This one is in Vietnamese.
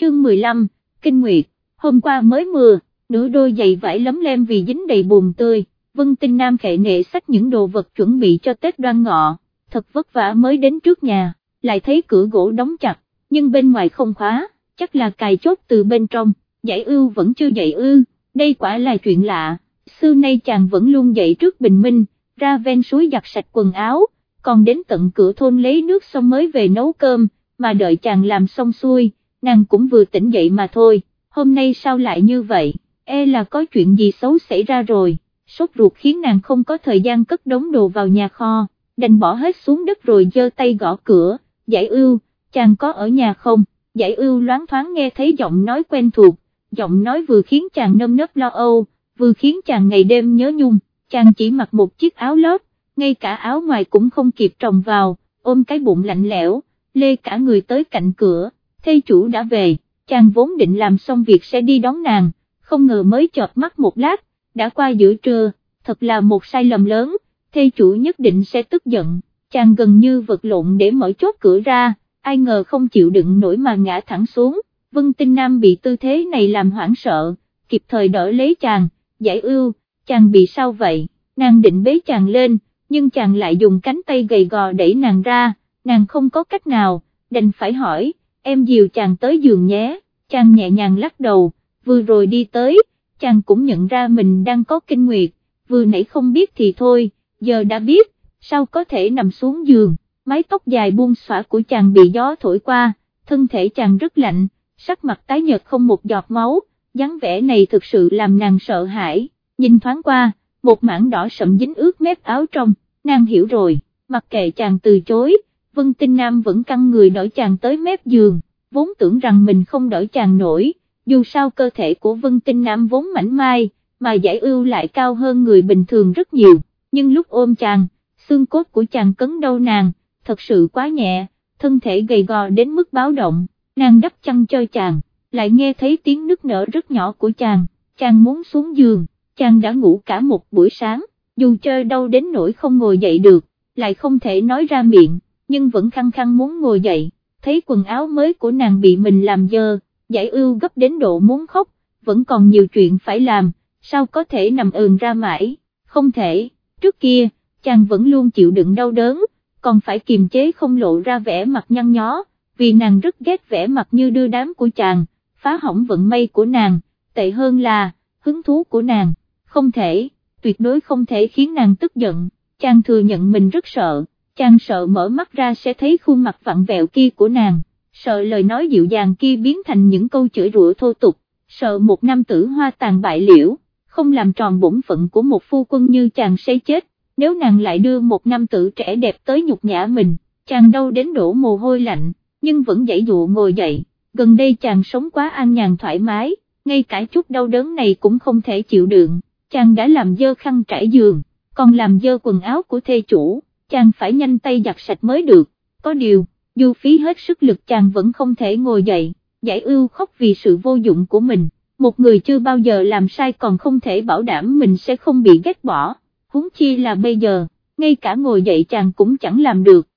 chương 15, Kinh Nguyệt, hôm qua mới mưa, nửa đôi giày vải lấm lem vì dính đầy bùn tươi, Vân Tinh Nam khệ nệ sách những đồ vật chuẩn bị cho Tết đoan ngọ, thật vất vả mới đến trước nhà, lại thấy cửa gỗ đóng chặt, nhưng bên ngoài không khóa, chắc là cài chốt từ bên trong, giải ưu vẫn chưa dậy ư, đây quả là chuyện lạ, xưa nay chàng vẫn luôn dậy trước bình minh, ra ven suối giặt sạch quần áo, còn đến tận cửa thôn lấy nước xong mới về nấu cơm, mà đợi chàng làm xong xuôi, nàng cũng vừa tỉnh dậy mà thôi, hôm nay sao lại như vậy, e là có chuyện gì xấu xảy ra rồi, sốt ruột khiến nàng không có thời gian cất đống đồ vào nhà kho, đành bỏ hết xuống đất rồi giơ tay gõ cửa, giải ưu, chàng có ở nhà không, giải ưu loáng thoáng nghe thấy giọng nói quen thuộc, giọng nói vừa khiến chàng nâm nớp lo âu, vừa khiến chàng ngày đêm nhớ nhung, chàng chỉ mặc một chiếc áo lót, ngay cả áo ngoài cũng không kịp trồng vào, ôm cái bụng lạnh lẽo, lê cả người tới cạnh cửa, thê chủ đã về, chàng vốn định làm xong việc sẽ đi đón nàng, không ngờ mới chợt mắt một lát, đã qua giữa trưa, thật là một sai lầm lớn, thê chủ nhất định sẽ tức giận, chàng gần như vật lộn để mở chốt cửa ra, ai ngờ không chịu đựng nổi mà ngã thẳng xuống, Vân Tinh Nam bị tư thế này làm hoảng sợ, kịp thời đỡ lấy chàng, giải ưu, chàng bị sao vậy, nàng định bế chàng lên, nhưng chàng lại dùng cánh tay gầy gò đẩy nàng ra, nàng không có cách nào, đành phải hỏi, em dìu chàng tới giường nhé, chàng nhẹ nhàng lắc đầu, vừa rồi đi tới, chàng cũng nhận ra mình đang có kinh nguyệt, vừa nãy không biết thì thôi, giờ đã biết, sao có thể nằm xuống giường, mái tóc dài buông xõa của chàng bị gió thổi qua, thân thể chàng rất lạnh, sắc mặt tái nhợt không một giọt máu, dáng vẻ này thực sự làm nàng sợ hãi, nhìn thoáng qua, một mảng đỏ sậm dính ướt mép áo trong, nàng hiểu rồi, mặc kệ chàng từ chối, Vân Tinh Nam vẫn căng người đỡ chàng tới mép giường, vốn tưởng rằng mình không đỡ chàng nổi, dù sao cơ thể của Vân Tinh Nam vốn mảnh mai, mà giải ưu lại cao hơn người bình thường rất nhiều, nhưng lúc ôm chàng, xương cốt của chàng cấn đau nàng, thật sự quá nhẹ, thân thể gầy gò đến mức báo động, nàng đắp chăn cho chàng, lại nghe thấy tiếng nức nở rất nhỏ của chàng, chàng muốn xuống giường, chàng đã ngủ cả một buổi sáng, dù chơi đau đến nỗi không ngồi dậy được, lại không thể nói ra miệng, nhưng vẫn khăng khăng muốn ngồi dậy, thấy quần áo mới của nàng bị mình làm dơ, giải ưu gấp đến độ muốn khóc, vẫn còn nhiều chuyện phải làm, sao có thể nằm ườn ra mãi, không thể, trước kia, chàng vẫn luôn chịu đựng đau đớn, còn phải kiềm chế không lộ ra vẻ mặt nhăn nhó, vì nàng rất ghét vẻ mặt như đưa đám của chàng, phá hỏng vận may của nàng, tệ hơn là, hứng thú của nàng, không thể, tuyệt đối không thể khiến nàng tức giận, chàng thừa nhận mình rất sợ, chàng sợ mở mắt ra sẽ thấy khuôn mặt vặn vẹo kia của nàng, sợ lời nói dịu dàng kia biến thành những câu chửi rủa thô tục, sợ một nam tử hoa tàn bại liễu, không làm tròn bổn phận của một phu quân như chàng sẽ chết, nếu nàng lại đưa một nam tử trẻ đẹp tới nhục nhã mình, chàng đâu đến đổ mồ hôi lạnh, nhưng vẫn dãy dụ ngồi dậy, gần đây chàng sống quá an nhàn thoải mái, ngay cả chút đau đớn này cũng không thể chịu đựng, chàng đã làm dơ khăn trải giường, còn làm dơ quần áo của thê chủ, chàng phải nhanh tay giặt sạch mới được, có điều, dù phí hết sức lực chàng vẫn không thể ngồi dậy, giải ưu khóc vì sự vô dụng của mình, một người chưa bao giờ làm sai còn không thể bảo đảm mình sẽ không bị ghét bỏ, huống chi là bây giờ, ngay cả ngồi dậy chàng cũng chẳng làm được,